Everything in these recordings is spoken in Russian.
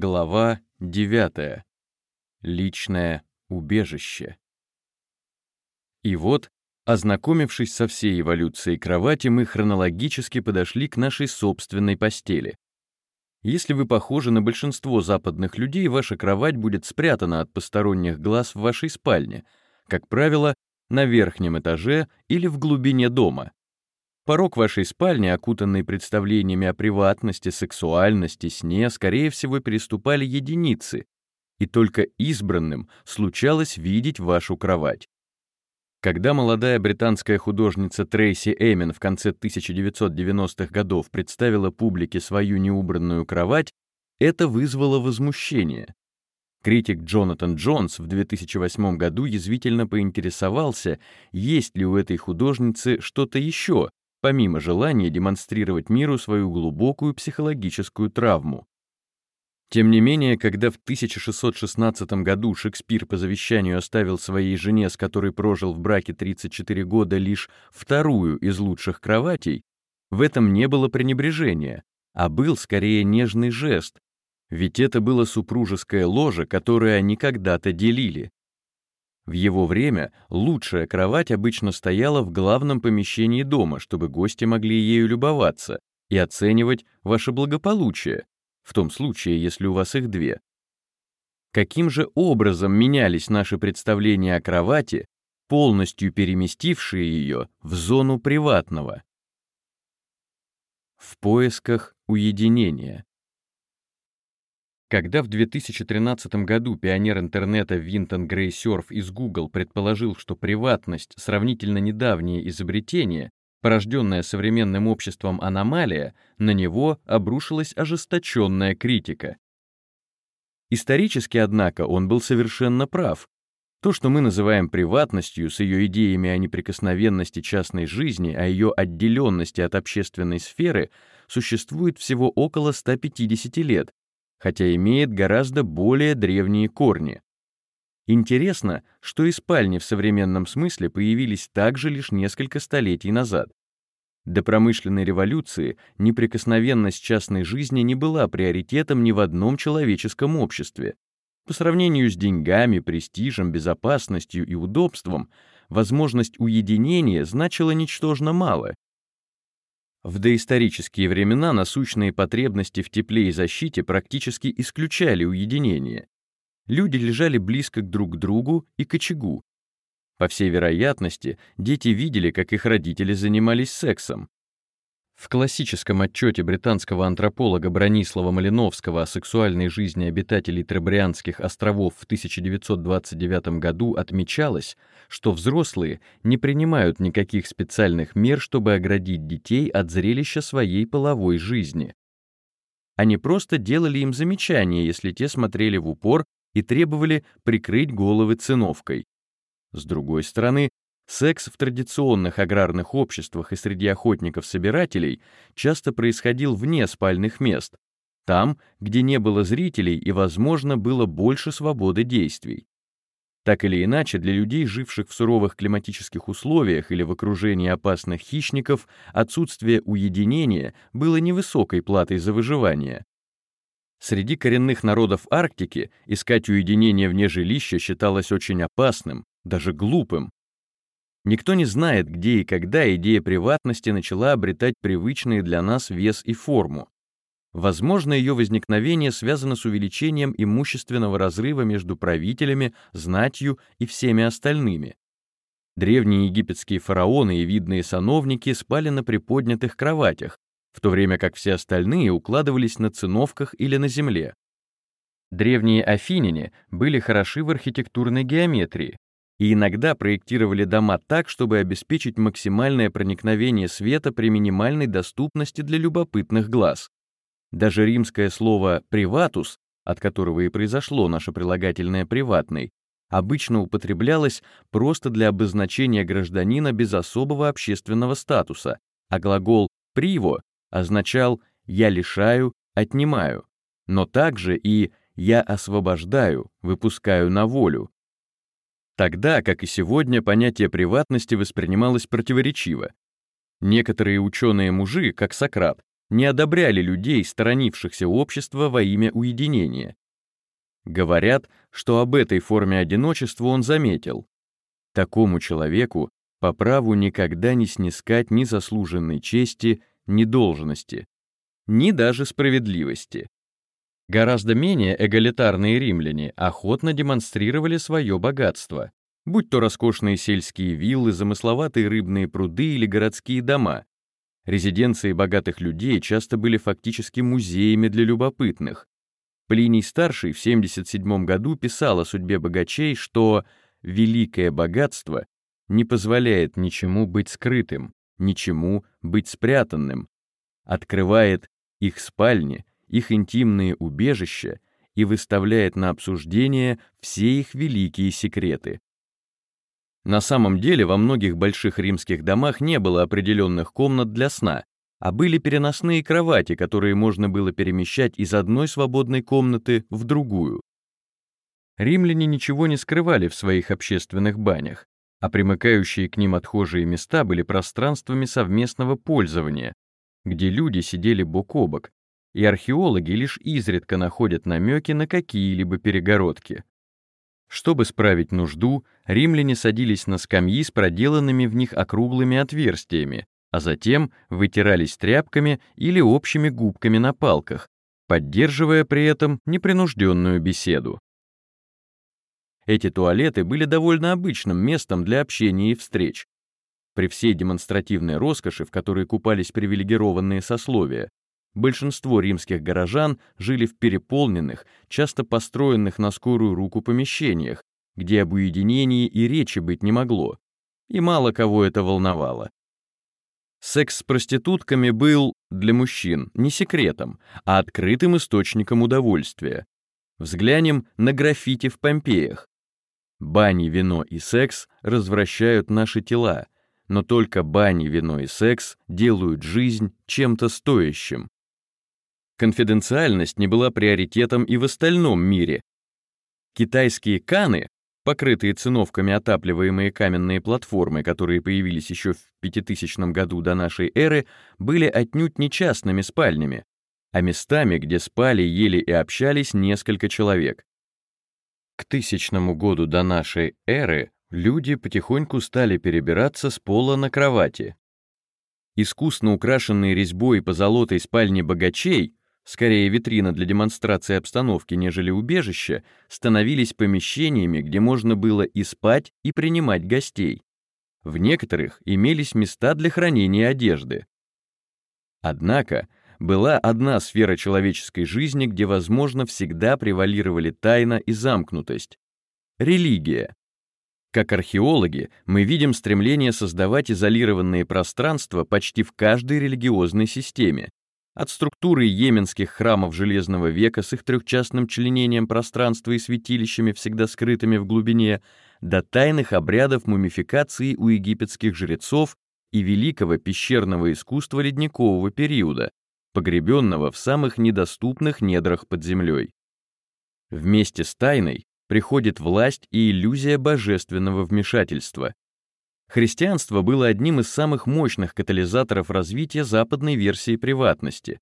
Глава 9. Личное убежище. И вот, ознакомившись со всей эволюцией кровати, мы хронологически подошли к нашей собственной постели. Если вы похожи на большинство западных людей, ваша кровать будет спрятана от посторонних глаз в вашей спальне, как правило, на верхнем этаже или в глубине дома. Порог вашей спальни, окутанный представлениями о приватности, сексуальности, сне, скорее всего, переступали единицы, и только избранным случалось видеть вашу кровать. Когда молодая британская художница Трейси Эмин в конце 1990-х годов представила публике свою неубранную кровать, это вызвало возмущение. Критик Джонатан Джонс в 2008 году язвительно поинтересовался, есть ли у этой художницы что-то еще, помимо желания демонстрировать миру свою глубокую психологическую травму. Тем не менее, когда в 1616 году Шекспир по завещанию оставил своей жене, с которой прожил в браке 34 года, лишь вторую из лучших кроватей, в этом не было пренебрежения, а был скорее нежный жест, ведь это было супружеское ложе, которое они когда-то делили. В его время лучшая кровать обычно стояла в главном помещении дома, чтобы гости могли ею любоваться и оценивать ваше благополучие, в том случае, если у вас их две. Каким же образом менялись наши представления о кровати, полностью переместившие ее в зону приватного? В поисках уединения. Когда в 2013 году пионер интернета Винтон Грейсерф из Google предположил, что приватность — сравнительно недавнее изобретение, порожденная современным обществом аномалия, на него обрушилась ожесточенная критика. Исторически, однако, он был совершенно прав. То, что мы называем приватностью, с ее идеями о неприкосновенности частной жизни, о ее отделенности от общественной сферы, существует всего около 150 лет, хотя имеет гораздо более древние корни. Интересно, что и спальни в современном смысле появились также лишь несколько столетий назад. До промышленной революции неприкосновенность частной жизни не была приоритетом ни в одном человеческом обществе. По сравнению с деньгами, престижем, безопасностью и удобством, возможность уединения значила ничтожно мало. В доисторические времена насущные потребности в тепле и защите практически исключали уединение люди лежали близко друг к другу и к очагу. По всей вероятности, дети видели, как их родители занимались сексом. В классическом отчете британского антрополога Бронислава Малиновского о сексуальной жизни обитателей Требрианских островов в 1929 году отмечалось, что взрослые не принимают никаких специальных мер, чтобы оградить детей от зрелища своей половой жизни. Они просто делали им замечания, если те смотрели в упор и требовали прикрыть головы циновкой. С другой стороны, секс в традиционных аграрных обществах и среди охотников-собирателей часто происходил вне спальных мест, там, где не было зрителей и, возможно, было больше свободы действий. Так или иначе, для людей, живших в суровых климатических условиях или в окружении опасных хищников, отсутствие уединения было невысокой платой за выживание. Среди коренных народов Арктики искать уединение вне жилища считалось очень опасным, даже глупым. Никто не знает, где и когда идея приватности начала обретать привычные для нас вес и форму. Возможно, ее возникновение связано с увеличением имущественного разрыва между правителями, знатью и всеми остальными. Древние египетские фараоны и видные сановники спали на приподнятых кроватях, в то время как все остальные укладывались на циновках или на земле. Древние афиняне были хороши в архитектурной геометрии и иногда проектировали дома так, чтобы обеспечить максимальное проникновение света при минимальной доступности для любопытных глаз. Даже римское слово «приватус», от которого и произошло наше прилагательное «приватный», обычно употреблялось просто для обозначения гражданина без особого общественного статуса, а глагол «приво» означал «я лишаю, отнимаю», но также и «я освобождаю, выпускаю на волю». Тогда, как и сегодня, понятие приватности воспринималось противоречиво. Некоторые ученые-мужи, как Сократ, не одобряли людей, сторонившихся общества во имя уединения. Говорят, что об этой форме одиночества он заметил. Такому человеку по праву никогда не снискать ни заслуженной чести, ни должности, ни даже справедливости. Гораздо менее эгалитарные римляне охотно демонстрировали свое богатство, будь то роскошные сельские виллы, замысловатые рыбные пруды или городские дома. Резиденции богатых людей часто были фактически музеями для любопытных. Плиний-старший в 77 году писал о судьбе богачей, что «великое богатство не позволяет ничему быть скрытым, ничему быть спрятанным, открывает их спальни, их интимные убежища и выставляет на обсуждение все их великие секреты. На самом деле во многих больших римских домах не было определенных комнат для сна, а были переносные кровати, которые можно было перемещать из одной свободной комнаты в другую. Римляне ничего не скрывали в своих общественных банях, а примыкающие к ним отхожие места были пространствами совместного пользования, где люди сидели бок о бок, и археологи лишь изредка находят намеки на какие-либо перегородки. Чтобы справить нужду, римляне садились на скамьи с проделанными в них округлыми отверстиями, а затем вытирались тряпками или общими губками на палках, поддерживая при этом непринужденную беседу. Эти туалеты были довольно обычным местом для общения и встреч. При всей демонстративной роскоши, в которой купались привилегированные сословия, большинство римских горожан жили в переполненных, часто построенных на скорую руку помещениях, где об уединении и речи быть не могло, и мало кого это волновало. Секс с проститутками был для мужчин не секретом, а открытым источником удовольствия. Взглянем на граффити в Помпеях. Бани, вино и секс развращают наши тела, но только бани, вино и секс делают жизнь чем-то стоящим. Конфиденциальность не была приоритетом и в остальном мире. Китайские каны, покрытые циновками отапливаемые каменные платформы, которые появились еще в 5000 году до нашей эры, были отнюдь не частными спальнями, а местами, где спали, ели и общались несколько человек. К тысячному году до нашей эры люди потихоньку стали перебираться с пола на кровати. Искусно украшенные резьбой и позолотой спальни богачей, скорее витрина для демонстрации обстановки, нежели убежище, становились помещениями, где можно было и спать, и принимать гостей. В некоторых имелись места для хранения одежды. Однако, была одна сфера человеческой жизни, где, возможно, всегда превалировали тайна и замкнутость — религия. Как археологи, мы видим стремление создавать изолированные пространства почти в каждой религиозной системе, от структуры йеменских храмов Железного века с их трехчастным членением пространства и святилищами, всегда скрытыми в глубине, до тайных обрядов мумификации у египетских жрецов и великого пещерного искусства ледникового периода, погребенного в самых недоступных недрах под землей. Вместе с тайной приходит власть и иллюзия божественного вмешательства. Христианство было одним из самых мощных катализаторов развития западной версии приватности.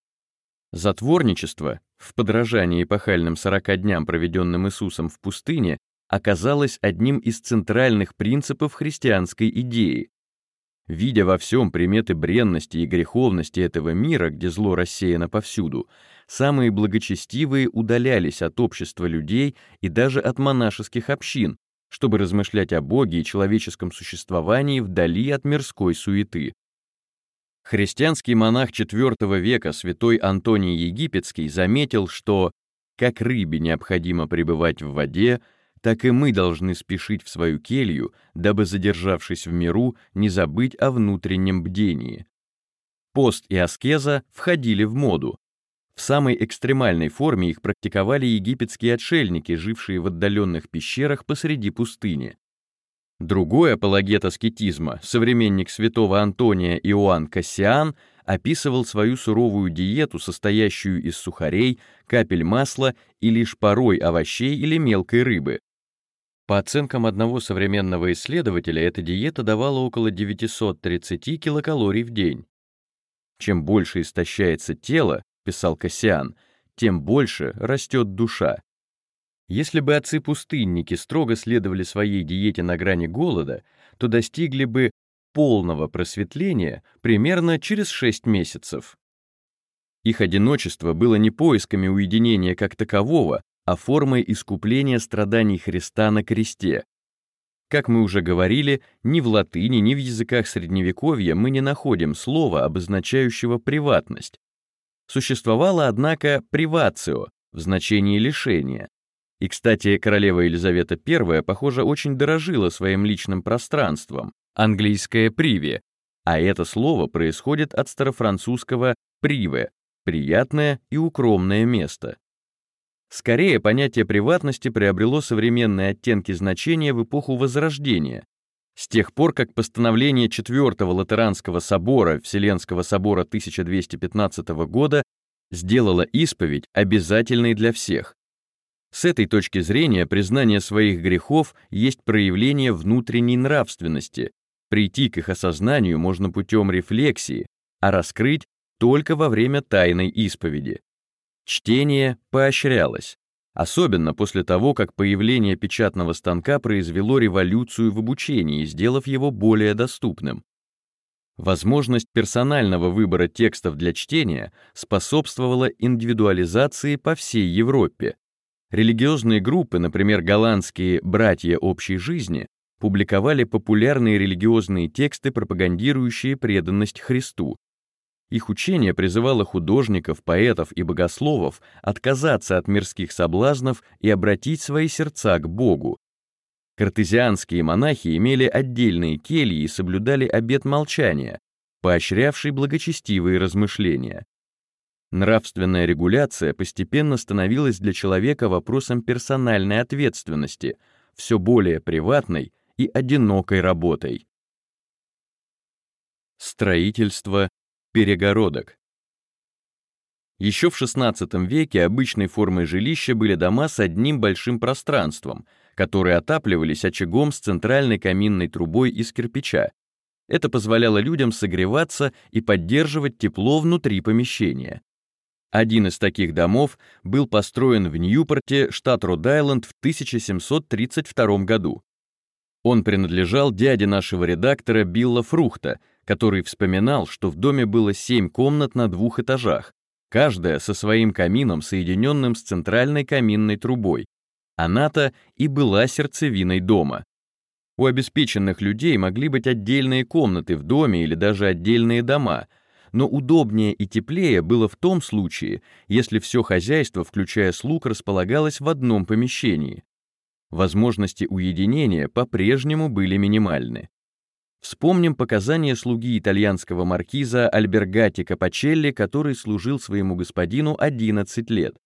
Затворничество, в подражании эпохальным 40 дням, проведенным Иисусом в пустыне, оказалось одним из центральных принципов христианской идеи, Видя во всем приметы бренности и греховности этого мира, где зло рассеяно повсюду, самые благочестивые удалялись от общества людей и даже от монашеских общин, чтобы размышлять о Боге и человеческом существовании вдали от мирской суеты. Христианский монах IV века святой Антоний Египетский заметил, что как рыбе необходимо пребывать в воде, так и мы должны спешить в свою келью, дабы, задержавшись в миру, не забыть о внутреннем бдении. Пост и аскеза входили в моду. В самой экстремальной форме их практиковали египетские отшельники, жившие в отдаленных пещерах посреди пустыни. Другой апологет аскетизма, современник святого Антония Иоанн Кассиан, описывал свою суровую диету, состоящую из сухарей, капель масла и лишь порой овощей или мелкой рыбы. По оценкам одного современного исследователя, эта диета давала около 930 килокалорий в день. Чем больше истощается тело, писал Кассиан, тем больше растет душа. Если бы отцы-пустынники строго следовали своей диете на грани голода, то достигли бы полного просветления примерно через 6 месяцев. Их одиночество было не поисками уединения как такового, а формой искупления страданий Христа на кресте. Как мы уже говорили, ни в латыни, ни в языках Средневековья мы не находим слова, обозначающего приватность. Существовало, однако, привацио в значении лишения, и, кстати, королева Елизавета I, похоже, очень дорожила своим личным пространством, английское «приви», а это слово происходит от старофранцузского «приве» — приятное и укромное место. Скорее, понятие приватности приобрело современные оттенки значения в эпоху Возрождения, с тех пор, как постановление Четвертого Латеранского собора Вселенского собора 1215 года сделало исповедь обязательной для всех, с этой точки зрения признание своих грехов есть проявление внутренней нравственности. Прийти к их осознанию можно путем рефлексии, а раскрыть только во время тайной исповеди. Чтение поощрялось, особенно после того, как появление печатного станка произвело революцию в обучении, сделав его более доступным. Возможность персонального выбора текстов для чтения способствовала индивидуализации по всей Европе, Религиозные группы, например, голландские «Братья общей жизни», публиковали популярные религиозные тексты, пропагандирующие преданность Христу. Их учение призывало художников, поэтов и богословов отказаться от мирских соблазнов и обратить свои сердца к Богу. Картезианские монахи имели отдельные кельи и соблюдали обет молчания, поощрявший благочестивые размышления. Нравственная регуляция постепенно становилась для человека вопросом персональной ответственности, все более приватной и одинокой работой. Строительство перегородок. Еще в XVI веке обычной формой жилища были дома с одним большим пространством, которые отапливались очагом с центральной каминной трубой из кирпича. Это позволяло людям согреваться и поддерживать тепло внутри помещения. Один из таких домов был построен в Ньюпорте, штат Род-Айленд в 1732 году. Он принадлежал дяде нашего редактора Билла Фрухта, который вспоминал, что в доме было семь комнат на двух этажах, каждая со своим камином, соединенным с центральной каминной трубой. Она-то и была сердцевиной дома. У обеспеченных людей могли быть отдельные комнаты в доме или даже отдельные дома — но удобнее и теплее было в том случае, если все хозяйство, включая слуг, располагалось в одном помещении. Возможности уединения по-прежнему были минимальны. Вспомним показания слуги итальянского маркиза Альбергати Капачелли, который служил своему господину 11 лет.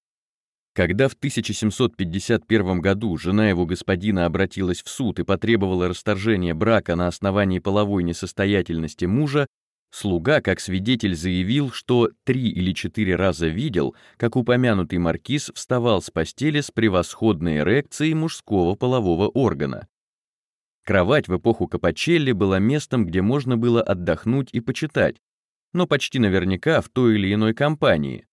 Когда в 1751 году жена его господина обратилась в суд и потребовала расторжения брака на основании половой несостоятельности мужа, Слуга, как свидетель, заявил, что три или четыре раза видел, как упомянутый маркиз вставал с постели с превосходной эрекцией мужского полового органа. Кровать в эпоху Капачелли была местом, где можно было отдохнуть и почитать, но почти наверняка в той или иной компании.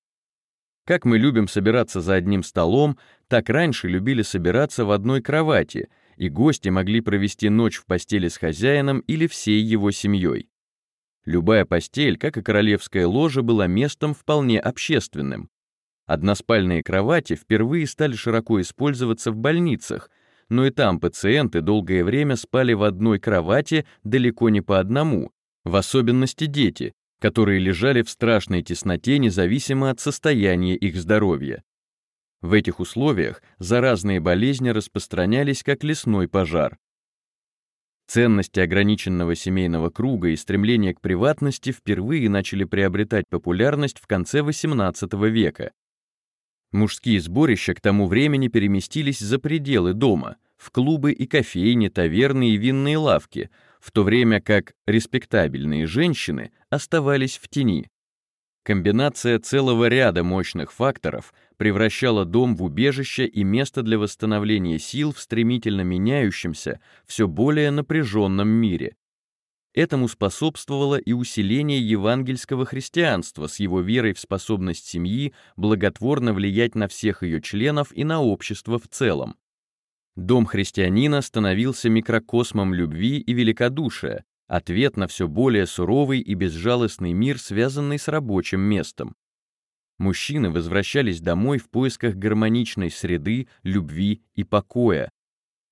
Как мы любим собираться за одним столом, так раньше любили собираться в одной кровати, и гости могли провести ночь в постели с хозяином или всей его семьей. Любая постель, как и королевская ложа, была местом вполне общественным. Односпальные кровати впервые стали широко использоваться в больницах, но и там пациенты долгое время спали в одной кровати далеко не по одному, в особенности дети, которые лежали в страшной тесноте независимо от состояния их здоровья. В этих условиях заразные болезни распространялись как лесной пожар. Ценности ограниченного семейного круга и стремление к приватности впервые начали приобретать популярность в конце XVIII века. Мужские сборища к тому времени переместились за пределы дома, в клубы и кофейни, таверны и винные лавки, в то время как респектабельные женщины оставались в тени. Комбинация целого ряда мощных факторов превращала дом в убежище и место для восстановления сил в стремительно меняющемся, все более напряженном мире. Этому способствовало и усиление евангельского христианства с его верой в способность семьи благотворно влиять на всех ее членов и на общество в целом. Дом христианина становился микрокосмом любви и великодушия, ответ на все более суровый и безжалостный мир, связанный с рабочим местом. Мужчины возвращались домой в поисках гармоничной среды, любви и покоя,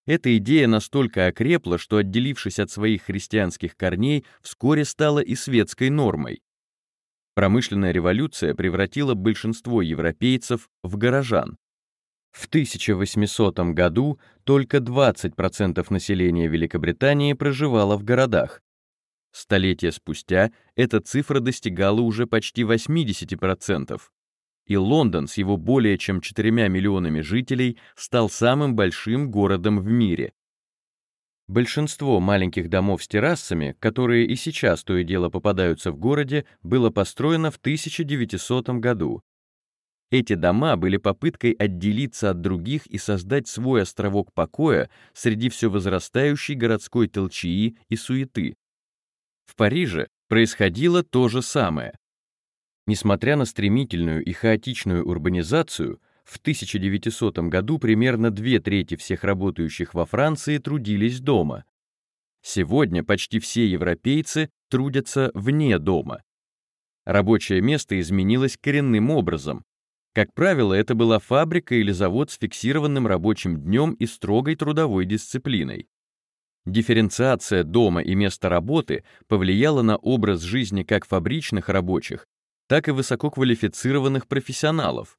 эта идея настолько окрепла, что, отделившись от своих христианских корней, вскоре стала и светской нормой. Промышленная революция превратила большинство европейцев в горожан. В 1800 году только 20% населения Великобритании проживало в городах. Столетия спустя эта цифра достигала уже почти 80% и Лондон с его более чем 4 миллионами жителей стал самым большим городом в мире. Большинство маленьких домов с террасами, которые и сейчас то и дело попадаются в городе, было построено в 1900 году. Эти дома были попыткой отделиться от других и создать свой островок покоя среди все возрастающей городской толчии и суеты. В Париже происходило то же самое. Несмотря на стремительную и хаотичную урбанизацию, в 1900 году примерно две трети всех работающих во Франции трудились дома. Сегодня почти все европейцы трудятся вне дома. Рабочее место изменилось коренным образом. Как правило, это была фабрика или завод с фиксированным рабочим днем и строгой трудовой дисциплиной. Дифференциация дома и места работы повлияла на образ жизни как фабричных рабочих, так и высококвалифицированных профессионалов.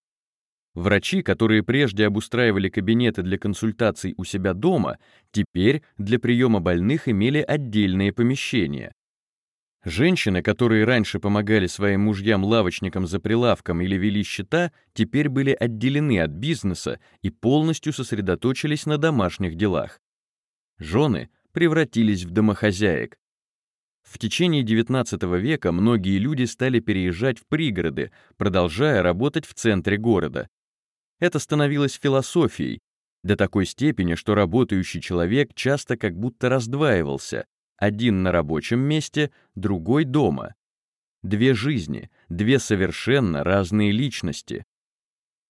Врачи, которые прежде обустраивали кабинеты для консультаций у себя дома, теперь для приема больных имели отдельные помещения. Женщины, которые раньше помогали своим мужьям-лавочникам за прилавком или вели счета, теперь были отделены от бизнеса и полностью сосредоточились на домашних делах. Жены превратились в домохозяек, в течение XIX века многие люди стали переезжать в пригороды, продолжая работать в центре города. Это становилось философией, до такой степени, что работающий человек часто как будто раздваивался, один на рабочем месте, другой дома. Две жизни, две совершенно разные личности.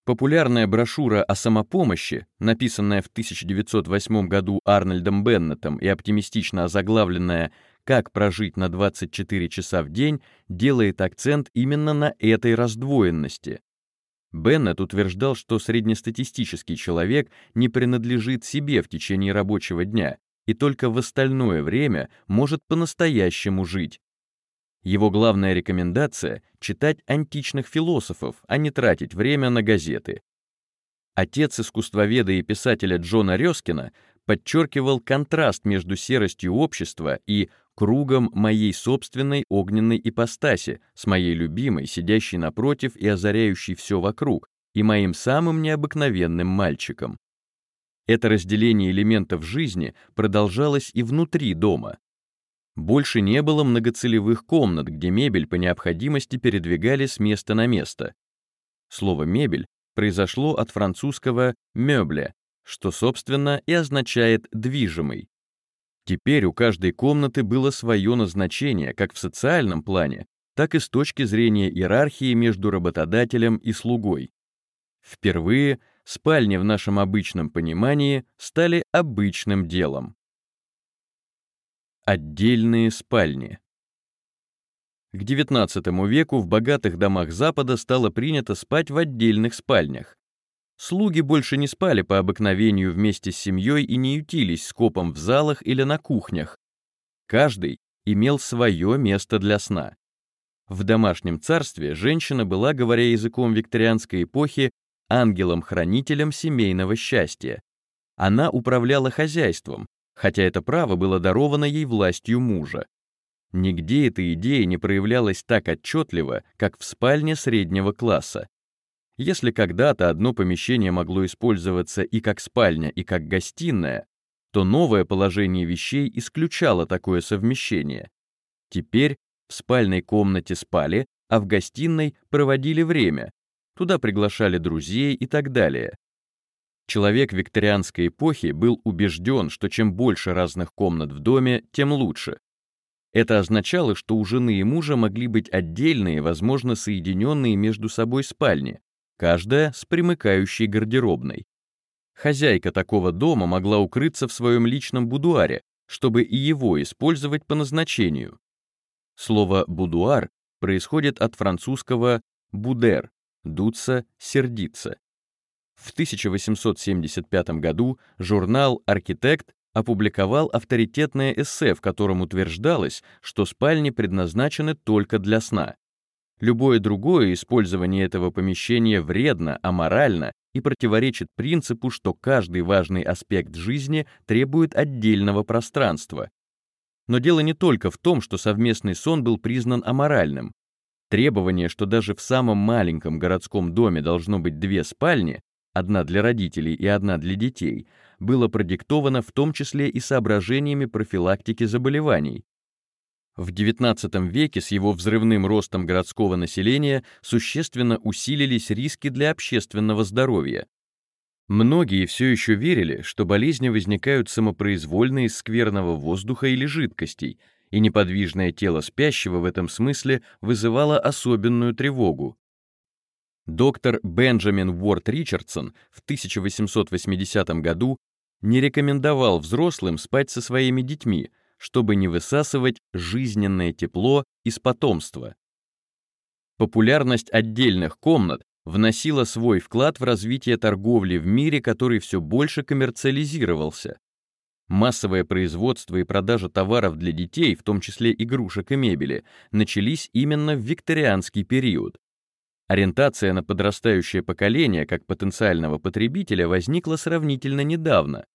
Популярная брошюра о самопомощи, написанная в 1908 году Арнольдом Беннетом и оптимистично озаглавленная как прожить на 24 часа в день, делает акцент именно на этой раздвоенности. Беннет утверждал, что среднестатистический человек не принадлежит себе в течение рабочего дня и только в остальное время может по-настоящему жить. Его главная рекомендация — читать античных философов, а не тратить время на газеты. Отец искусствоведа и писателя Джона Рёскина подчеркивал контраст между серостью общества и кругом моей собственной огненной ипостаси, с моей любимой, сидящей напротив и озаряющей все вокруг, и моим самым необыкновенным мальчиком. Это разделение элементов жизни продолжалось и внутри дома. Больше не было многоцелевых комнат, где мебель по необходимости передвигали с места на место. Слово «мебель» произошло от французского «мёбле», что, собственно, и означает «движимый». Теперь у каждой комнаты было свое назначение как в социальном плане, так и с точки зрения иерархии между работодателем и слугой. Впервые спальни в нашем обычном понимании стали обычным делом. Отдельные спальни. К XIX веку в богатых домах Запада стало принято спать в отдельных спальнях. Слуги больше не спали по обыкновению вместе с семьей и не ютились скопом в залах или на кухнях. Каждый имел свое место для сна. В домашнем царстве женщина была, говоря языком викторианской эпохи, ангелом-хранителем семейного счастья. Она управляла хозяйством, хотя это право было даровано ей властью мужа. Нигде эта идея не проявлялась так отчетливо, как в спальне среднего класса. Если когда-то одно помещение могло использоваться и как спальня, и как гостиная, то новое положение вещей исключало такое совмещение. Теперь в спальной комнате спали, а в гостиной проводили время, туда приглашали друзей и так далее. Человек викторианской эпохи был убежден, что чем больше разных комнат в доме, тем лучше. Это означало, что у жены и мужа могли быть отдельные, возможно, соединенные между собой спальни, каждая с примыкающей гардеробной. Хозяйка такого дома могла укрыться в своем личном будуаре, чтобы и его использовать по назначению. Слово «будуар» происходит от французского «будер» — «дуться», «сердиться». В 1875 году журнал «Архитект» опубликовал авторитетное эссе, в котором утверждалось, что спальни предназначены только для сна. Любое другое использование этого помещения вредно, аморально и противоречит принципу, что каждый важный аспект жизни требует отдельного пространства. Но дело не только в том, что совместный сон был признан аморальным. Требование, что даже в самом маленьком городском доме должно быть две спальни, одна для родителей и одна для детей, было продиктовано в том числе и соображениями профилактики заболеваний. В XIX веке с его взрывным ростом городского населения существенно усилились риски для общественного здоровья. Многие все еще верили, что болезни возникают самопроизвольно из скверного воздуха или жидкостей, и неподвижное тело спящего в этом смысле вызывало особенную тревогу. Доктор Бенджамин Уорд Ричардсон в 1880 году не рекомендовал взрослым спать со своими детьми, чтобы не высасывать жизненное тепло из потомства. Популярность отдельных комнат вносила свой вклад в развитие торговли в мире, который все больше коммерциализировался. Массовое производство и продажа товаров для детей, в том числе игрушек и мебели, начались именно в викторианский период. Ориентация на подрастающее поколение как потенциального потребителя возникла сравнительно недавно.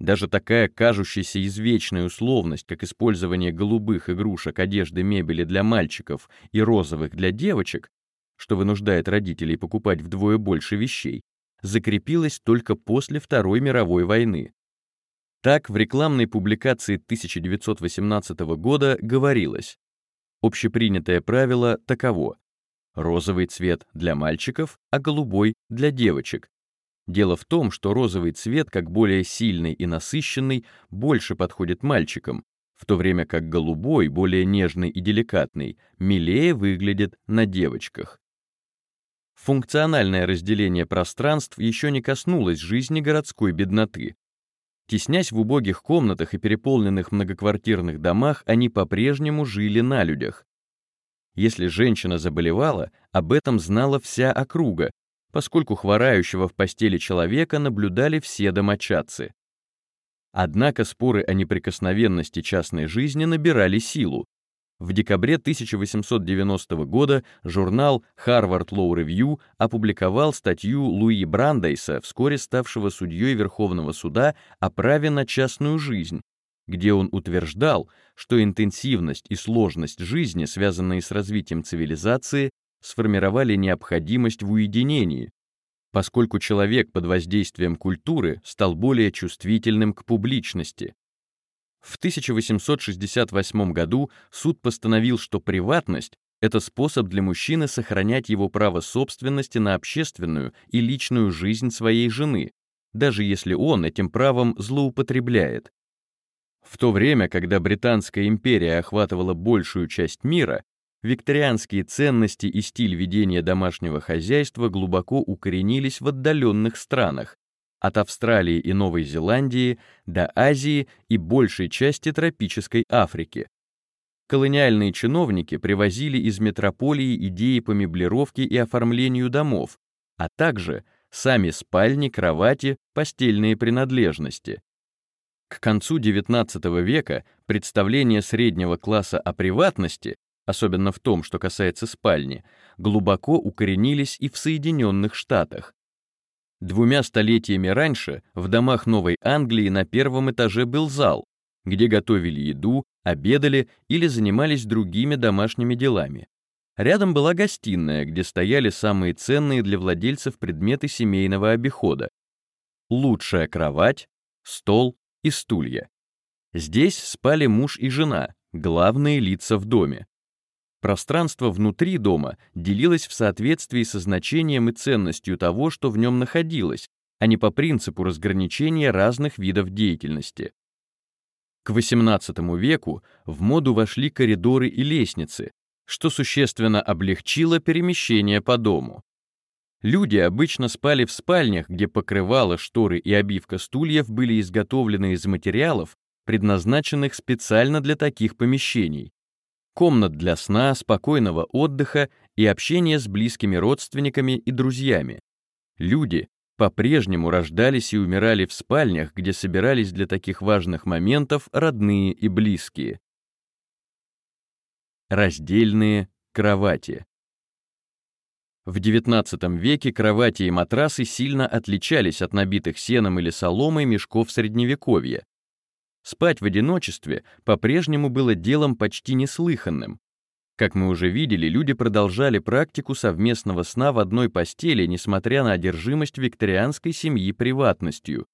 Даже такая кажущаяся извечная условность, как использование голубых игрушек, одежды, мебели для мальчиков и розовых для девочек, что вынуждает родителей покупать вдвое больше вещей, закрепилась только после Второй мировой войны. Так, в рекламной публикации 1918 года говорилось, общепринятое правило таково, Розовый цвет для мальчиков, а голубой для девочек. Дело в том, что розовый цвет, как более сильный и насыщенный, больше подходит мальчикам, в то время как голубой, более нежный и деликатный, милее выглядит на девочках. Функциональное разделение пространств еще не коснулось жизни городской бедноты. Теснясь в убогих комнатах и переполненных многоквартирных домах, они по-прежнему жили на людях. Если женщина заболевала, об этом знала вся округа, поскольку хворающего в постели человека наблюдали все домочадцы. Однако споры о неприкосновенности частной жизни набирали силу. В декабре 1890 года журнал Harvard Law Review опубликовал статью Луи Брандейса, вскоре ставшего судьей Верховного суда, о праве на частную жизнь, где он утверждал, что интенсивность и сложность жизни, связанные с развитием цивилизации, сформировали необходимость в уединении, поскольку человек под воздействием культуры стал более чувствительным к публичности. В 1868 году суд постановил, что приватность — это способ для мужчины сохранять его право собственности на общественную и личную жизнь своей жены, даже если он этим правом злоупотребляет. В то время, когда Британская империя охватывала большую часть мира, викторианские ценности и стиль ведения домашнего хозяйства глубоко укоренились в отдаленных странах, от Австралии и Новой Зеландии до Азии и большей части тропической Африки. Колониальные чиновники привозили из метрополии идеи по меблировке и оформлению домов, а также сами спальни, кровати, постельные принадлежности. К концу XIX века представления среднего класса о приватности, особенно в том, что касается спальни, глубоко укоренились и в Соединенных Штатах. Двумя столетиями раньше в домах Новой Англии на первом этаже был зал, где готовили еду, обедали или занимались другими домашними делами. Рядом была гостиная, где стояли самые ценные для владельцев предметы семейного обихода. Лучшая кровать, стол, и стулья. Здесь спали муж и жена, главные лица в доме. Пространство внутри дома делилось в соответствии со значением и ценностью того, что в нем находилось, а не по принципу разграничения разных видов деятельности. К XVIII веку в моду вошли коридоры и лестницы, что существенно облегчило перемещение по дому. Люди обычно спали в спальнях, где покрывало, шторы и обивка стульев были изготовлены из материалов, предназначенных специально для таких помещений. Комнат для сна, спокойного отдыха и общения с близкими родственниками и друзьями. Люди по-прежнему рождались и умирали в спальнях, где собирались для таких важных моментов родные и близкие. Раздельные кровати. В XIX веке кровати и матрасы сильно отличались от набитых сеном или соломой мешков Средневековья. Спать в одиночестве по-прежнему было делом почти неслыханным. Как мы уже видели, люди продолжали практику совместного сна в одной постели, несмотря на одержимость викторианской семьи приватностью.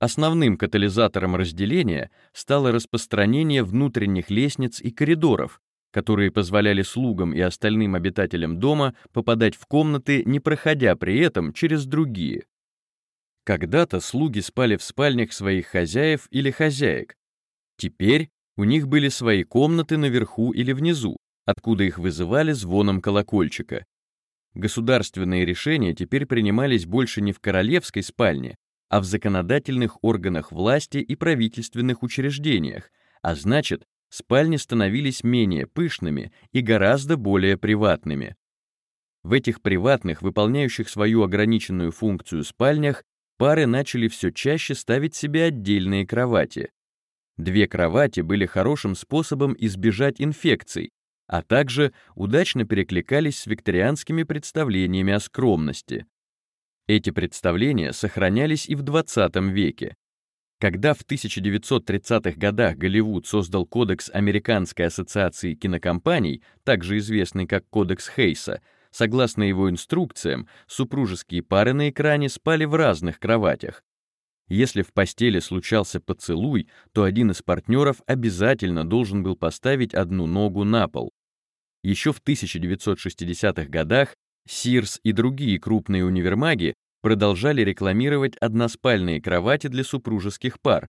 Основным катализатором разделения стало распространение внутренних лестниц и коридоров, которые позволяли слугам и остальным обитателям дома попадать в комнаты, не проходя при этом через другие. Когда-то слуги спали в спальнях своих хозяев или хозяек. Теперь у них были свои комнаты наверху или внизу, откуда их вызывали звоном колокольчика. Государственные решения теперь принимались больше не в королевской спальне, а в законодательных органах власти и правительственных учреждениях, а значит, спальни становились менее пышными и гораздо более приватными. В этих приватных, выполняющих свою ограниченную функцию спальнях, пары начали все чаще ставить себе отдельные кровати. Две кровати были хорошим способом избежать инфекций, а также удачно перекликались с викторианскими представлениями о скромности. Эти представления сохранялись и в 20 веке. Когда в 1930-х годах Голливуд создал Кодекс Американской ассоциации кинокомпаний, также известный как Кодекс Хейса, согласно его инструкциям, супружеские пары на экране спали в разных кроватях. Если в постели случался поцелуй, то один из партнеров обязательно должен был поставить одну ногу на пол. Еще в 1960-х годах Sears и другие крупные универмаги продолжали рекламировать односпальные кровати для супружеских пар,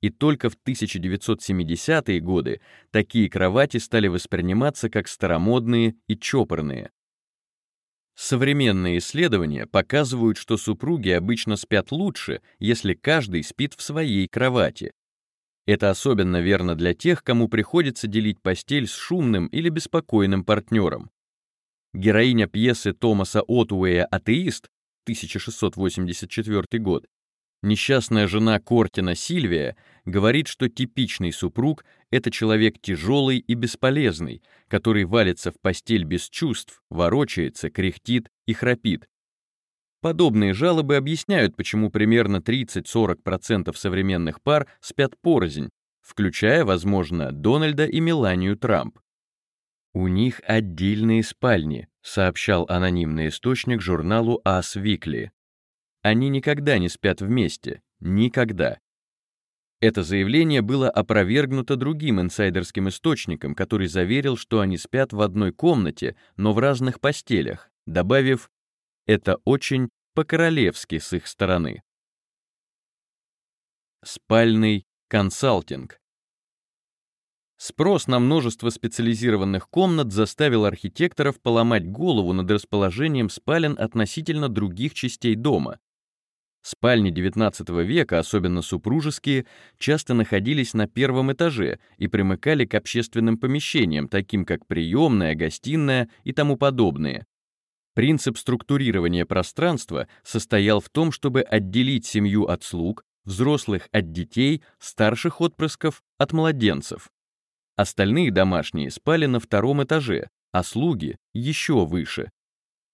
и только в 1970-е годы такие кровати стали восприниматься как старомодные и чопорные. Современные исследования показывают, что супруги обычно спят лучше, если каждый спит в своей кровати, это особенно верно для тех, кому приходится делить постель с шумным или беспокойным партнером. Героиня пьесы Томаса Отуэя «Атеист» 1684 год, несчастная жена Кортина Сильвия, говорит, что типичный супруг — это человек тяжелый и бесполезный, который валится в постель без чувств, ворочается, кряхтит и храпит. Подобные жалобы объясняют, почему примерно 30-40% современных пар спят порознь, включая, возможно, Дональда и Меланию Трамп. «У них отдельные спальни», — сообщал анонимный источник журналу As Weekly. «Они никогда не спят вместе. Никогда». Это заявление было опровергнуто другим инсайдерским источником, который заверил, что они спят в одной комнате, но в разных постелях, добавив это очень по-королевски с их стороны. Спальный консалтинг. Спрос на множество специализированных комнат заставил архитекторов поломать голову над расположением спален относительно других частей дома. Спальни XIX века, особенно супружеские, часто находились на первом этаже и примыкали к общественным помещениям, таким как приемная, гостиная и тому подобные. Принцип структурирования пространства состоял в том, чтобы отделить семью от слуг, взрослых от детей, старших отпрысков от младенцев. Остальные домашние спали на втором этаже, а слуги — еще выше.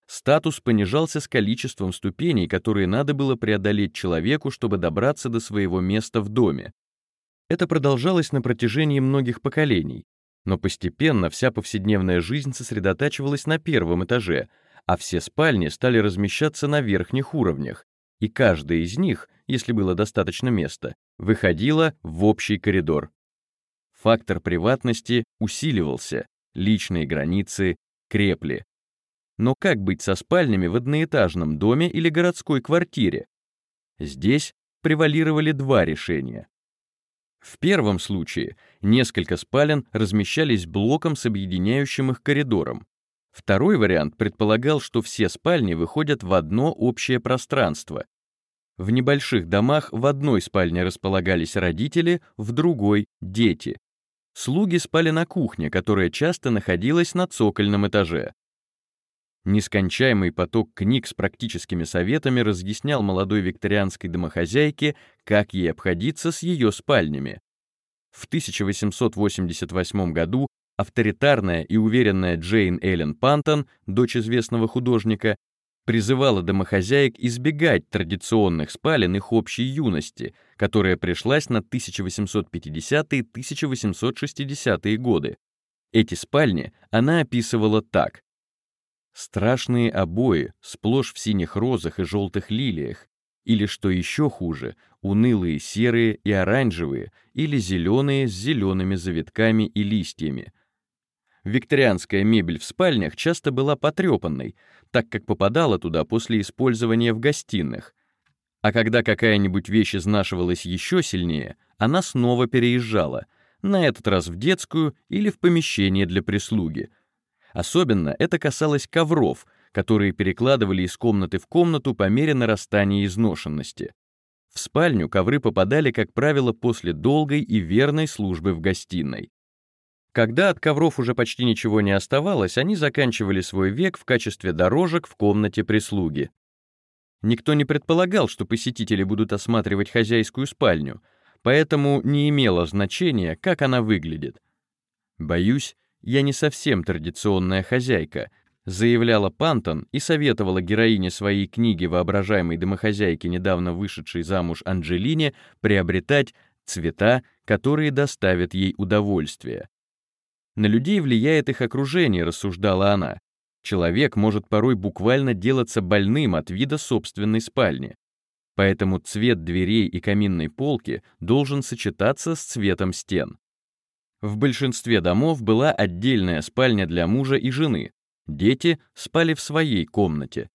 Статус понижался с количеством ступеней, которые надо было преодолеть человеку, чтобы добраться до своего места в доме. Это продолжалось на протяжении многих поколений, но постепенно вся повседневная жизнь сосредотачивалась на первом этаже — а все спальни стали размещаться на верхних уровнях, и каждая из них, если было достаточно места, выходила в общий коридор. Фактор приватности усиливался, личные границы крепли. Но как быть со спальнями в одноэтажном доме или городской квартире? Здесь превалировали два решения. В первом случае несколько спален размещались блоком с объединяющим их коридором. Второй вариант предполагал, что все спальни выходят в одно общее пространство. В небольших домах в одной спальне располагались родители, в другой — дети. Слуги спали на кухне, которая часто находилась на цокольном этаже. Нескончаемый поток книг с практическими советами разъяснял молодой викторианской домохозяйке, как ей обходиться с ее спальнями. В 1888 году авторитарная и уверенная Джейн Эллен Пантон, дочь известного художника, призывала домохозяек избегать традиционных спален их общей юности, которая пришлась на 1850-1860-е годы. Эти спальни она описывала так. Страшные обои, сплошь в синих розах и желтых лилиях, или, что еще хуже, унылые серые и оранжевые, или зеленые с зелеными завитками и листьями. Викторианская мебель в спальнях часто была потрепанной, так как попадала туда после использования в гостиных. А когда какая-нибудь вещь изнашивалась еще сильнее, она снова переезжала, на этот раз в детскую или в помещение для прислуги — Особенно это касалось ковров, которые перекладывали из комнаты в комнату по мере нарастания изношенности. В спальню ковры попадали, как правило, после долгой и верной службы в гостиной. Когда от ковров уже почти ничего не оставалось, они заканчивали свой век в качестве дорожек в комнате прислуги. Никто не предполагал, что посетители будут осматривать хозяйскую спальню, поэтому не имело значения, как она выглядит. Боюсь, «Я не совсем традиционная хозяйка», заявляла Пантон и советовала героине своей книги воображаемой домохозяйки, недавно вышедшей замуж Анджелине, приобретать цвета, которые доставят ей удовольствие. На людей влияет их окружение, рассуждала она. Человек может порой буквально делаться больным от вида собственной спальни. Поэтому цвет дверей и каминной полки должен сочетаться с цветом стен. В большинстве домов была отдельная спальня для мужа и жены. Дети спали в своей комнате.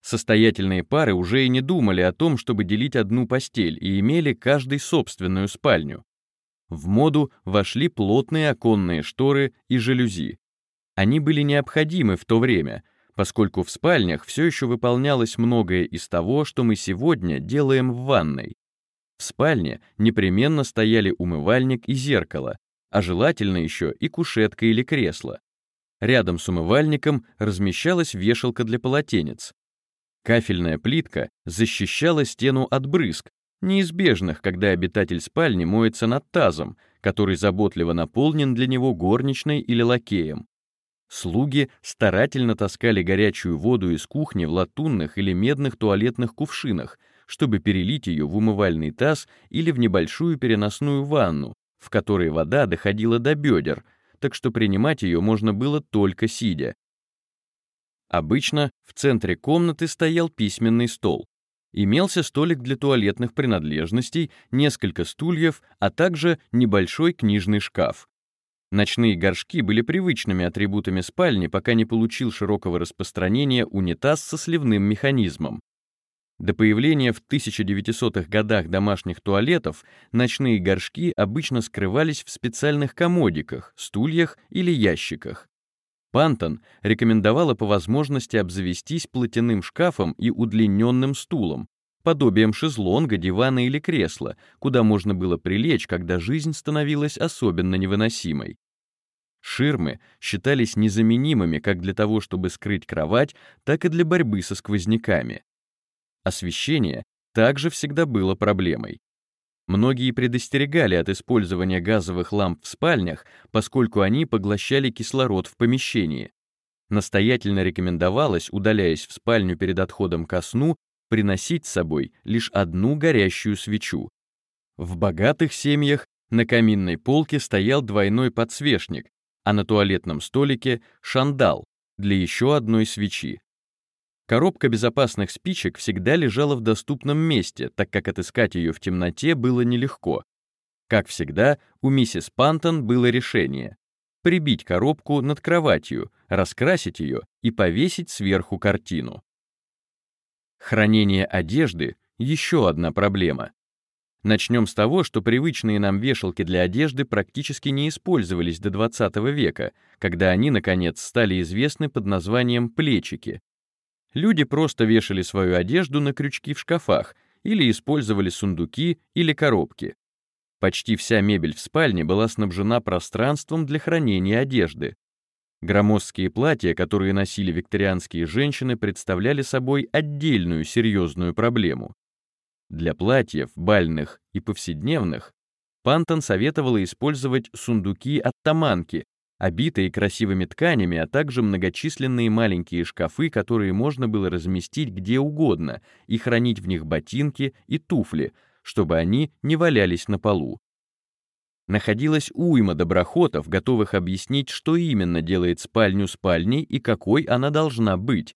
Состоятельные пары уже и не думали о том, чтобы делить одну постель, и имели каждый собственную спальню. В моду вошли плотные оконные шторы и жалюзи. Они были необходимы в то время, поскольку в спальнях все еще выполнялось многое из того, что мы сегодня делаем в ванной. В спальне непременно стояли умывальник и зеркало, а желательно еще и кушетка или кресло. Рядом с умывальником размещалась вешалка для полотенец. Кафельная плитка защищала стену от брызг, неизбежных, когда обитатель спальни моется над тазом, который заботливо наполнен для него горничной или лакеем. Слуги старательно таскали горячую воду из кухни в латунных или медных туалетных кувшинах, чтобы перелить ее в умывальный таз или в небольшую переносную ванну, в которой вода доходила до бедер, так что принимать ее можно было только сидя. Обычно в центре комнаты стоял письменный стол. Имелся столик для туалетных принадлежностей, несколько стульев, а также небольшой книжный шкаф. Ночные горшки были привычными атрибутами спальни, пока не получил широкого распространения унитаз со сливным механизмом. До появления в 1900-х годах домашних туалетов ночные горшки обычно скрывались в специальных комодиках, стульях или ящиках. Пантон рекомендовала по возможности обзавестись платяным шкафом и удлиненным стулом, подобием шезлонга, дивана или кресла, куда можно было прилечь, когда жизнь становилась особенно невыносимой. Ширмы считались незаменимыми как для того, чтобы скрыть кровать, так и для борьбы со сквозняками. Освещение также всегда было проблемой. Многие предостерегали от использования газовых ламп в спальнях, поскольку они поглощали кислород в помещении. Настоятельно рекомендовалось, удаляясь в спальню перед отходом ко сну, приносить с собой лишь одну горящую свечу. В богатых семьях на каминной полке стоял двойной подсвечник, а на туалетном столике — шандал для еще одной свечи. Коробка безопасных спичек всегда лежала в доступном месте, так как отыскать ее в темноте было нелегко. Как всегда, у миссис Пантон было решение — прибить коробку над кроватью, раскрасить ее и повесить сверху картину. Хранение одежды — еще одна проблема. Начнем с того, что привычные нам вешалки для одежды практически не использовались до 20 века, когда они, наконец, стали известны под названием плечики. Люди просто вешали свою одежду на крючки в шкафах или использовали сундуки или коробки. Почти вся мебель в спальне была снабжена пространством для хранения одежды. Громоздкие платья, которые носили викторианские женщины, представляли собой отдельную серьезную проблему. Для платьев, бальных и повседневных Пантон советовала использовать сундуки от таманки, обитые красивыми тканями, а также многочисленные маленькие шкафы, которые можно было разместить где угодно и хранить в них ботинки и туфли, чтобы они не валялись на полу. Находилась уйма доброхотов, готовых объяснить, что именно делает спальню спальней и какой она должна быть.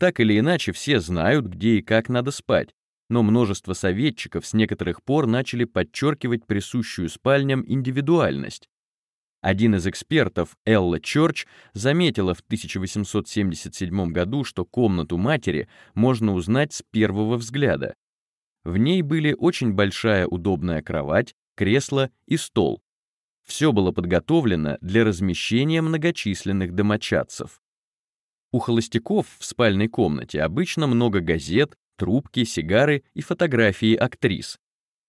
Так или иначе, все знают, где и как надо спать, но множество советчиков с некоторых пор начали подчеркивать присущую спальням индивидуальность. Один из экспертов, Элла Чорч, заметила в 1877 году, что комнату матери можно узнать с первого взгляда. В ней были очень большая удобная кровать, кресло и стол. Все было подготовлено для размещения многочисленных домочадцев. У холостяков в спальной комнате обычно много газет, трубки, сигары и фотографии актрис.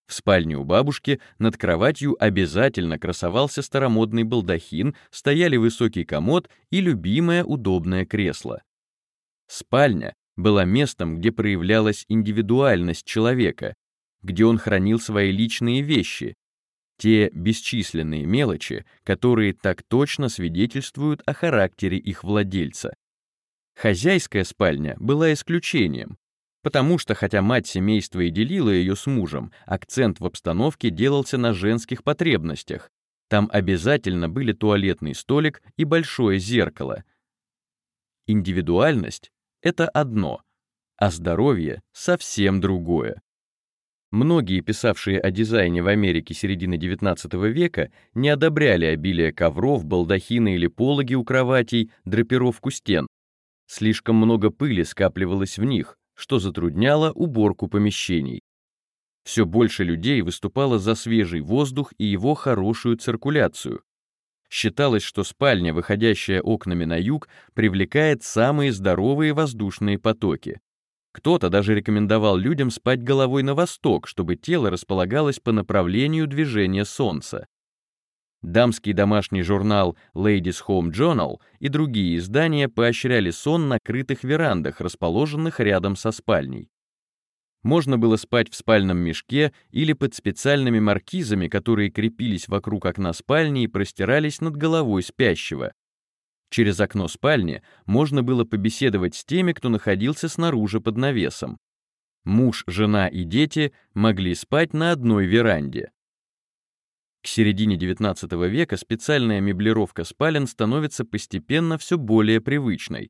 В спальне у бабушки над кроватью обязательно красовался старомодный балдахин, стояли высокий комод и любимое удобное кресло. Спальня была местом, где проявлялась индивидуальность человека, где он хранил свои личные вещи, те бесчисленные мелочи, которые так точно свидетельствуют о характере их владельца. Хозяйская спальня была исключением, Потому что, хотя мать семейства и делила ее с мужем, акцент в обстановке делался на женских потребностях. Там обязательно были туалетный столик и большое зеркало. Индивидуальность — это одно, а здоровье — совсем другое. Многие, писавшие о дизайне в Америке середины XIX века, не одобряли обилие ковров, балдахины или пологи у кроватей, драпировку стен. Слишком много пыли скапливалось в них, что затрудняло уборку помещений. Все больше людей выступало за свежий воздух и его хорошую циркуляцию. Считалось, что спальня, выходящая окнами на юг, привлекает самые здоровые воздушные потоки. Кто-то даже рекомендовал людям спать головой на восток, чтобы тело располагалось по направлению движения Солнца. Дамский домашний журнал Ladies Home Journal и другие издания поощряли сон на крытых верандах, расположенных рядом со спальней. Можно было спать в спальном мешке или под специальными маркизами, которые крепились вокруг окна спальни и простирались над головой спящего. Через окно спальни можно было побеседовать с теми, кто находился снаружи под навесом. Муж, жена и дети могли спать на одной веранде. К середине XIX века специальная меблировка спален становится постепенно все более привычной.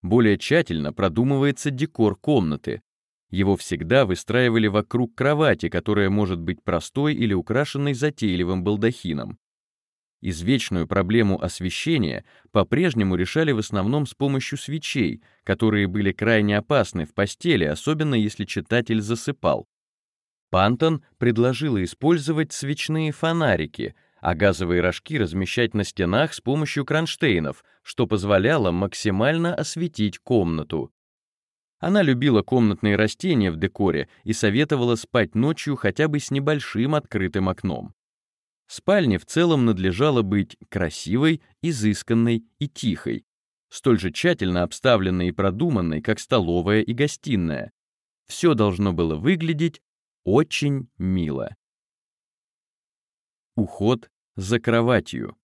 Более тщательно продумывается декор комнаты. Его всегда выстраивали вокруг кровати, которая может быть простой или украшенной затейливым балдахином. Извечную проблему освещения по-прежнему решали в основном с помощью свечей, которые были крайне опасны в постели, особенно если читатель засыпал. Пантон предложила использовать свечные фонарики, а газовые рожки размещать на стенах с помощью кронштейнов, что позволяло максимально осветить комнату. Она любила комнатные растения в декоре и советовала спать ночью хотя бы с небольшим открытым окном. Спальне в целом надлежало быть красивой, изысканной и тихой, столь же тщательно обставленной и продуманной, как столовая и гостиная. Все должно было выглядеть очень мило. Уход за кроватью.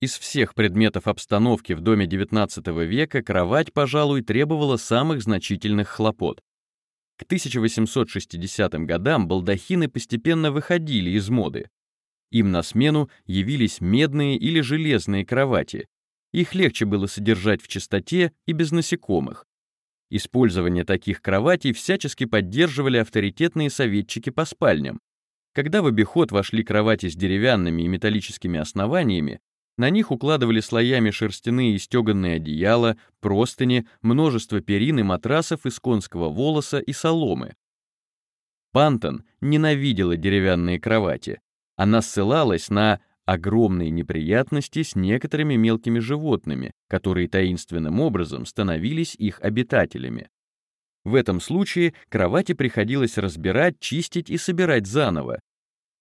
Из всех предметов обстановки в доме XIX века кровать, пожалуй, требовала самых значительных хлопот. К 1860 годам балдахины постепенно выходили из моды. Им на смену явились медные или железные кровати. Их легче было содержать в чистоте и без насекомых. Использование таких кроватей всячески поддерживали авторитетные советчики по спальням. Когда в обиход вошли кровати с деревянными и металлическими основаниями, на них укладывали слоями шерстяные и стеганные одеяла, простыни, множество перин и матрасов из конского волоса и соломы. Пантон ненавидела деревянные кровати. Она ссылалась на огромные неприятности с некоторыми мелкими животными, которые таинственным образом становились их обитателями. В этом случае кровати приходилось разбирать, чистить и собирать заново.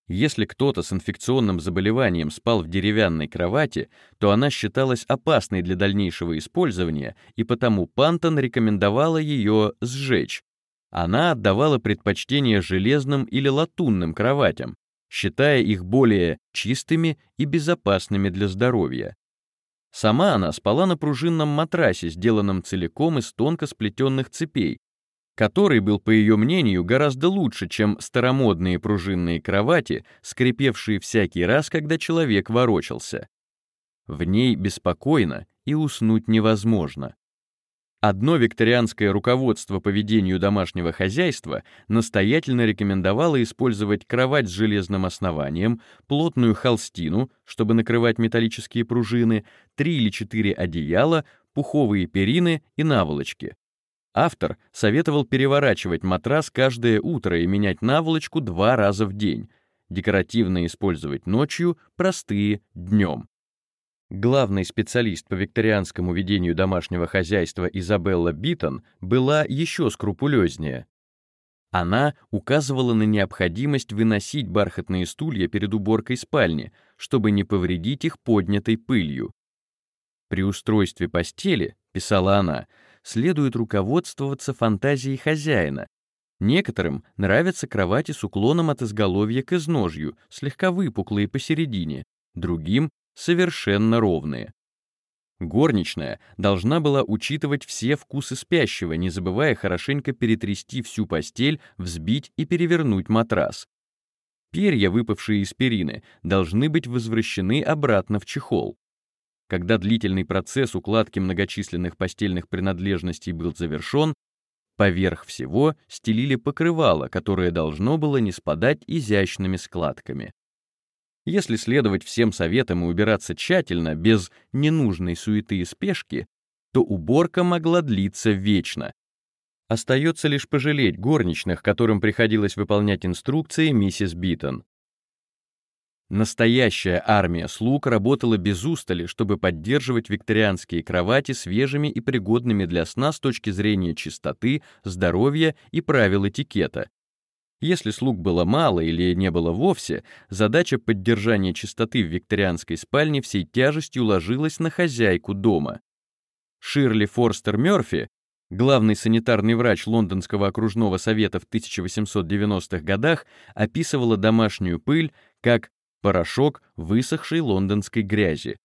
Если кто-то с инфекционным заболеванием спал в деревянной кровати, то она считалась опасной для дальнейшего использования, и потому Пантон рекомендовала ее сжечь. Она отдавала предпочтение железным или латунным кроватям, считая их более чистыми и безопасными для здоровья. Сама она спала на пружинном матрасе, сделанном целиком из тонко сплетенных цепей, который был, по ее мнению, гораздо лучше, чем старомодные пружинные кровати, скрипевшие всякий раз, когда человек ворочался. В ней беспокойно и уснуть невозможно. Одно викторианское руководство по ведению домашнего хозяйства настоятельно рекомендовало использовать кровать с железным основанием, плотную холстину, чтобы накрывать металлические пружины, три или четыре одеяла, пуховые перины и наволочки. Автор советовал переворачивать матрас каждое утро и менять наволочку два раза в день, декоративно использовать ночью, простые — днем. Главный специалист по викторианскому ведению домашнего хозяйства Изабелла Биттон была еще скрупулезнее. Она указывала на необходимость выносить бархатные стулья перед уборкой спальни, чтобы не повредить их поднятой пылью. При устройстве постели, писала она, следует руководствоваться фантазией хозяина. Некоторым нравятся кровати с уклоном от изголовья к изножью, слегка выпуклые посередине, другим совершенно ровные. Горничная должна была учитывать все вкусы спящего, не забывая хорошенько перетрясти всю постель, взбить и перевернуть матрас. Перья, выпавшие из перины, должны быть возвращены обратно в чехол. Когда длительный процесс укладки многочисленных постельных принадлежностей был завершен, поверх всего стелили покрывало, которое должно было не спадать изящными складками. Если следовать всем советам и убираться тщательно, без ненужной суеты и спешки, то уборка могла длиться вечно. Остается лишь пожалеть горничных, которым приходилось выполнять инструкции миссис Биттон. Настоящая армия слуг работала без устали, чтобы поддерживать викторианские кровати свежими и пригодными для сна с точки зрения чистоты, здоровья и правил этикета, если слуг было мало или не было вовсе, задача поддержания чистоты в викторианской спальне всей тяжестью ложилась на хозяйку дома. Ширли Форстер Мёрфи, главный санитарный врач Лондонского окружного совета в 1890-х годах, описывала домашнюю пыль как порошок высохшей лондонской грязи.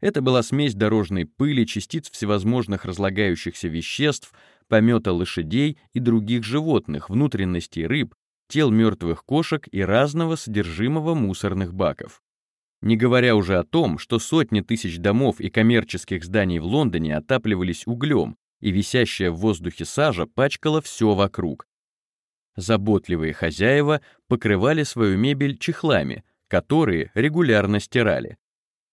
Это была смесь дорожной пыли, частиц всевозможных разлагающихся веществ, помета лошадей и других животных, внутренностей рыб, тел мертвых кошек и разного содержимого мусорных баков. Не говоря уже о том, что сотни тысяч домов и коммерческих зданий в Лондоне отапливались углем, и висящая в воздухе сажа пачкала все вокруг. Заботливые хозяева покрывали свою мебель чехлами, которые регулярно стирали.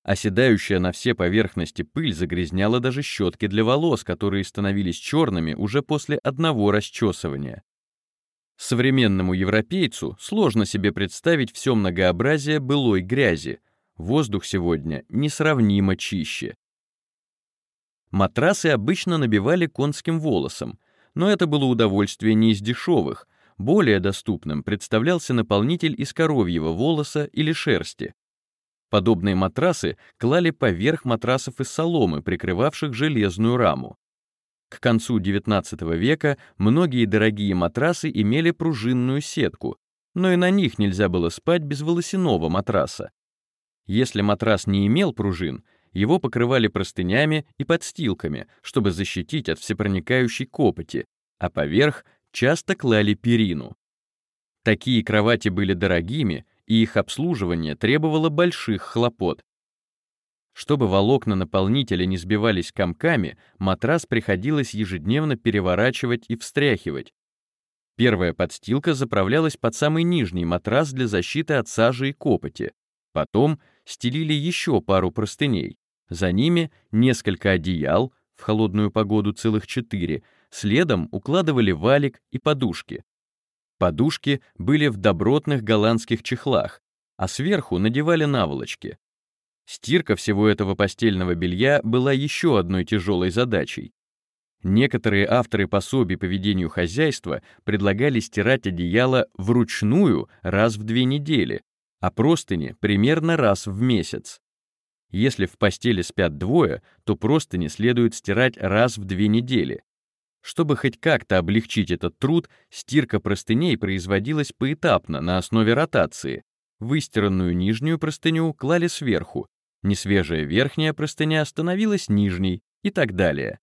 Оседающая на все поверхности пыль загрязняла даже щетки для волос, которые становились черными уже после одного расчесывания. Современному европейцу сложно себе представить все многообразие былой грязи. Воздух сегодня несравнимо чище. Матрасы обычно набивали конским волосом, но это было удовольствие не из дешевых. Более доступным представлялся наполнитель из коровьего волоса или шерсти. Подобные матрасы клали поверх матрасов из соломы, прикрывавших железную раму. К концу XIX века многие дорогие матрасы имели пружинную сетку, но и на них нельзя было спать без волосяного матраса. Если матрас не имел пружин, его покрывали простынями и подстилками, чтобы защитить от всепроникающей копоти, а поверх часто клали перину. Такие кровати были дорогими, и их обслуживание требовало больших хлопот, чтобы волокна наполнителя не сбивались комками, матрас приходилось ежедневно переворачивать и встряхивать. Первая подстилка заправлялась под самый нижний матрас для защиты от сажи и копоти. Потом стелили еще пару простыней. За ними несколько одеял, в холодную погоду целых четыре, следом укладывали валик и подушки. Подушки были в добротных голландских чехлах, а сверху надевали наволочки. Стирка всего этого постельного белья была еще одной тяжелой задачей. Некоторые авторы пособий по ведению хозяйства предлагали стирать одеяло вручную раз в две недели, а простыни примерно раз в месяц. Если в постели спят двое, то простыни следует стирать раз в две недели. Чтобы хоть как-то облегчить этот труд, стирка простыней производилась поэтапно на основе ротации. Выстиранную нижнюю простыню клали сверху, несвежая верхняя простыня становилась нижней и так далее.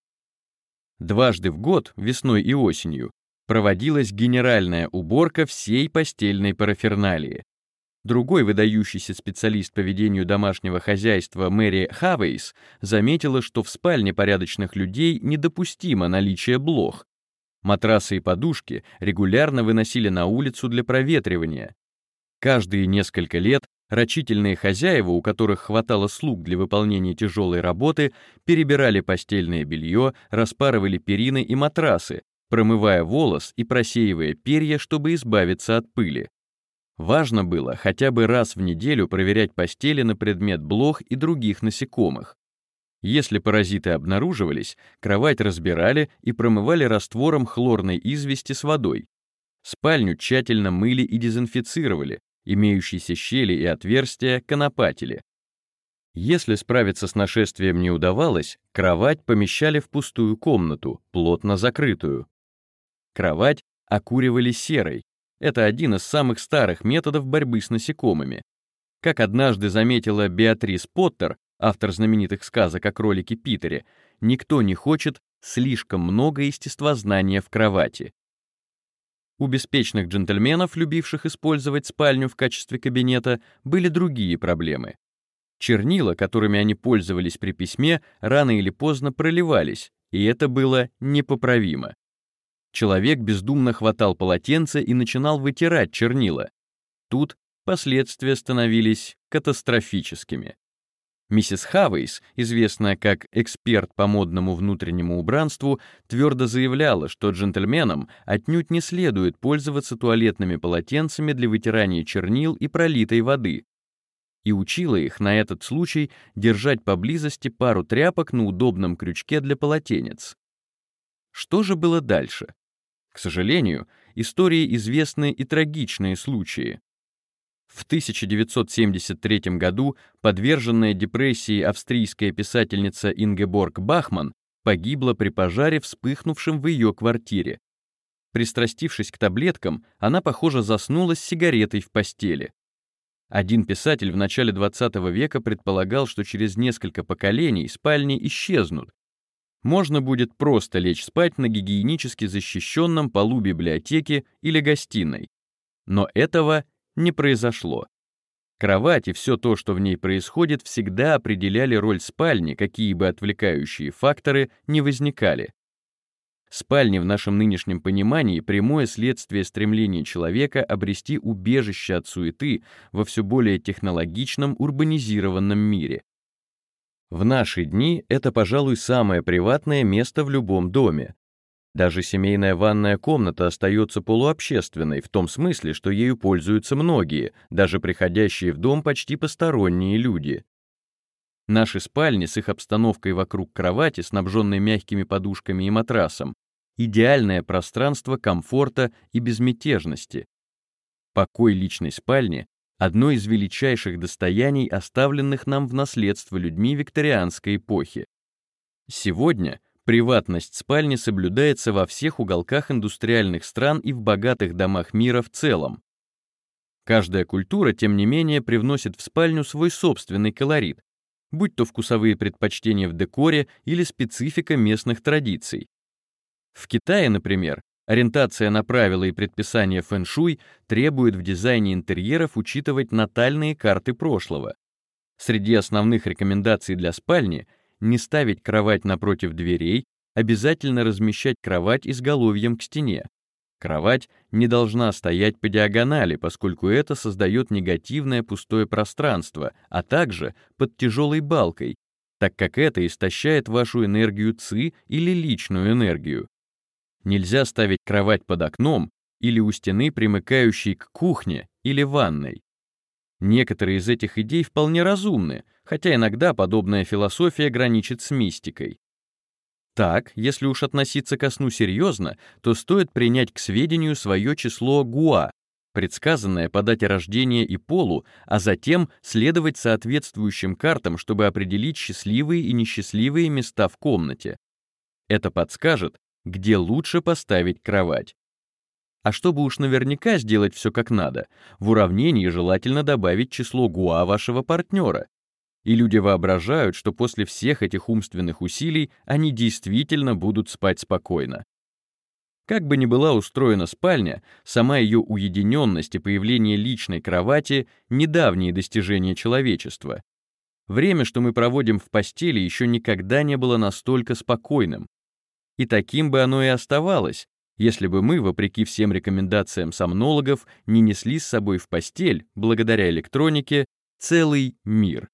Дважды в год, весной и осенью, проводилась генеральная уборка всей постельной параферналии. Другой выдающийся специалист по ведению домашнего хозяйства Мэри Хавейс заметила, что в спальне порядочных людей недопустимо наличие блох. Матрасы и подушки регулярно выносили на улицу для проветривания. Каждые несколько лет Рачительные хозяева, у которых хватало слуг для выполнения тяжелой работы, перебирали постельное белье, распарывали перины и матрасы, промывая волос и просеивая перья, чтобы избавиться от пыли. Важно было хотя бы раз в неделю проверять постели на предмет блох и других насекомых. Если паразиты обнаруживались, кровать разбирали и промывали раствором хлорной извести с водой. Спальню тщательно мыли и дезинфицировали, имеющиеся щели и отверстия конопатили. Если справиться с нашествием не удавалось, кровать помещали в пустую комнату, плотно закрытую. Кровать окуривали серой. Это один из самых старых методов борьбы с насекомыми. Как однажды заметила Беатрис Поттер, автор знаменитых сказок о кролике Питере, никто не хочет слишком много естествознания в кровати. У беспечных джентльменов, любивших использовать спальню в качестве кабинета, были другие проблемы. Чернила, которыми они пользовались при письме, рано или поздно проливались, и это было непоправимо. Человек бездумно хватал полотенце и начинал вытирать чернила. Тут последствия становились катастрофическими. Миссис Хавейс, известная как эксперт по модному внутреннему убранству, твердо заявляла, что джентльменам отнюдь не следует пользоваться туалетными полотенцами для вытирания чернил и пролитой воды, и учила их на этот случай держать поблизости пару тряпок на удобном крючке для полотенец. Что же было дальше? К сожалению, истории известны и трагичные случаи. В 1973 году подверженная депрессии австрийская писательница Ингеборг Бахман погибла при пожаре, вспыхнувшем в ее квартире. Пристрастившись к таблеткам, она, похоже, заснула с сигаретой в постели. Один писатель в начале 20 века предполагал, что через несколько поколений спальни исчезнут. Можно будет просто лечь спать на гигиенически защищенном полу библиотеки или гостиной. Но этого не произошло. Кровать и все то, что в ней происходит, всегда определяли роль спальни, какие бы отвлекающие факторы не возникали. Спальни в нашем нынешнем понимании — прямое следствие стремления человека обрести убежище от суеты во все более технологичном, урбанизированном мире. В наши дни это, пожалуй, самое приватное место в любом доме, даже семейная ванная комната остается полуобщественной в том смысле, что ею пользуются многие, даже приходящие в дом почти посторонние люди. Наши спальни с их обстановкой вокруг кровати, снабженной мягкими подушками и матрасом, идеальное пространство комфорта и безмятежности. Покой личной спальни — одно из величайших достояний, оставленных нам в наследство людьми викторианской эпохи. Сегодня Приватность спальни соблюдается во всех уголках индустриальных стран и в богатых домах мира в целом. Каждая культура, тем не менее, привносит в спальню свой собственный колорит, будь то вкусовые предпочтения в декоре или специфика местных традиций. В Китае, например, ориентация на правила и предписания фэн-шуй требует в дизайне интерьеров учитывать натальные карты прошлого. Среди основных рекомендаций для спальни — не ставить кровать напротив дверей, обязательно размещать кровать изголовьем к стене. Кровать не должна стоять по диагонали, поскольку это создает негативное пустое пространство, а также под тяжелой балкой, так как это истощает вашу энергию ЦИ или личную энергию. Нельзя ставить кровать под окном, или у стены, примыкающей к кухне или ванной. Некоторые из этих идей вполне разумны, хотя иногда подобная философия граничит с мистикой. Так, если уж относиться ко сну серьезно, то стоит принять к сведению свое число гуа, предсказанное по дате рождения и полу, а затем следовать соответствующим картам, чтобы определить счастливые и несчастливые места в комнате. Это подскажет, где лучше поставить кровать. А чтобы уж наверняка сделать все как надо, в уравнении желательно добавить число гуа вашего партнера, и люди воображают, что после всех этих умственных усилий они действительно будут спать спокойно. Как бы ни была устроена спальня, сама ее уединенность и появление личной кровати — недавние достижения человечества. Время, что мы проводим в постели, еще никогда не было настолько спокойным. И таким бы оно и оставалось, если бы мы, вопреки всем рекомендациям сомнологов, не несли с собой в постель, благодаря электронике, целый мир.